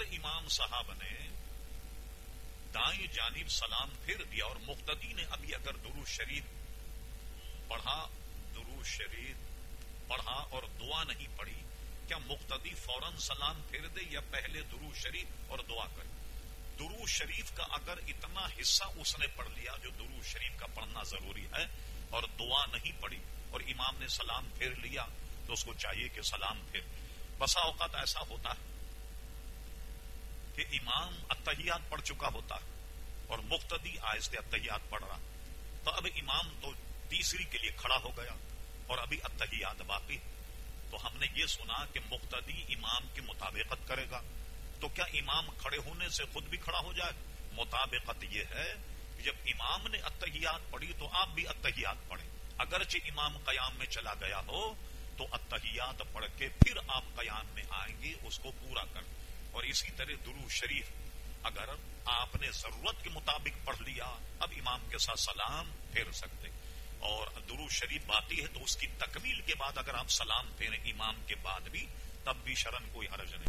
اگر امام صاحب نے دائیں جانب سلام پھر دیا اور مقتدی نے ابھی اگر درو شریف پڑھا درو شریف پڑھا اور دعا نہیں پڑھی، کیا مقتدی فوراً سلام پھیر دے یا پہلے درو شریف اور دعا کرے؟ درو شریف کا اگر اتنا حصہ اس نے پڑھ لیا جو درو شریف کا پڑھنا ضروری ہے اور دعا نہیں پڑی اور امام نے سلام پھیر لیا، تو اس کو چاہیے کہ سلام پھر بسا اوقات ایسا ہوتا ہے امام اتحیات پڑھ چکا ہوتا ہے اور مقتدی آہستہ اتحیات پڑھ رہا۔ تو اب امام تو تیسری کے لیے کھڑا ہو گیا اور ابھی اتحیات باقی تو ہم نے یہ سنا کہ مقتدی امام کی مطابقت کرے گا۔ تو کیا امام کھڑے ہونے سے خود بھی کھڑا ہو جائے؟ مطابقت یہ ہے کہ جب امام نے اتحیات پڑھی تو آپ بھی اتحیات پڑھیں۔ اگرچہ امام قیام میں چلا گیا ہو، تو اتحیات پڑھ کے پھر آپ قیام میں آئیں گے، اس کو پورا کر اور اسی طرح درو شریف۔ اگر آپ نے ضرورت کے مطابق پڑھ لیا، اب امام کے ساتھ سلام پھیر سکتے۔ اور درو شریف باقی ہے تو اس کی تکمیل کے بعد اگر آپ سلام پھیریں امام کے بعد بھی، تب بھی شرن کوئی حرج نہیں۔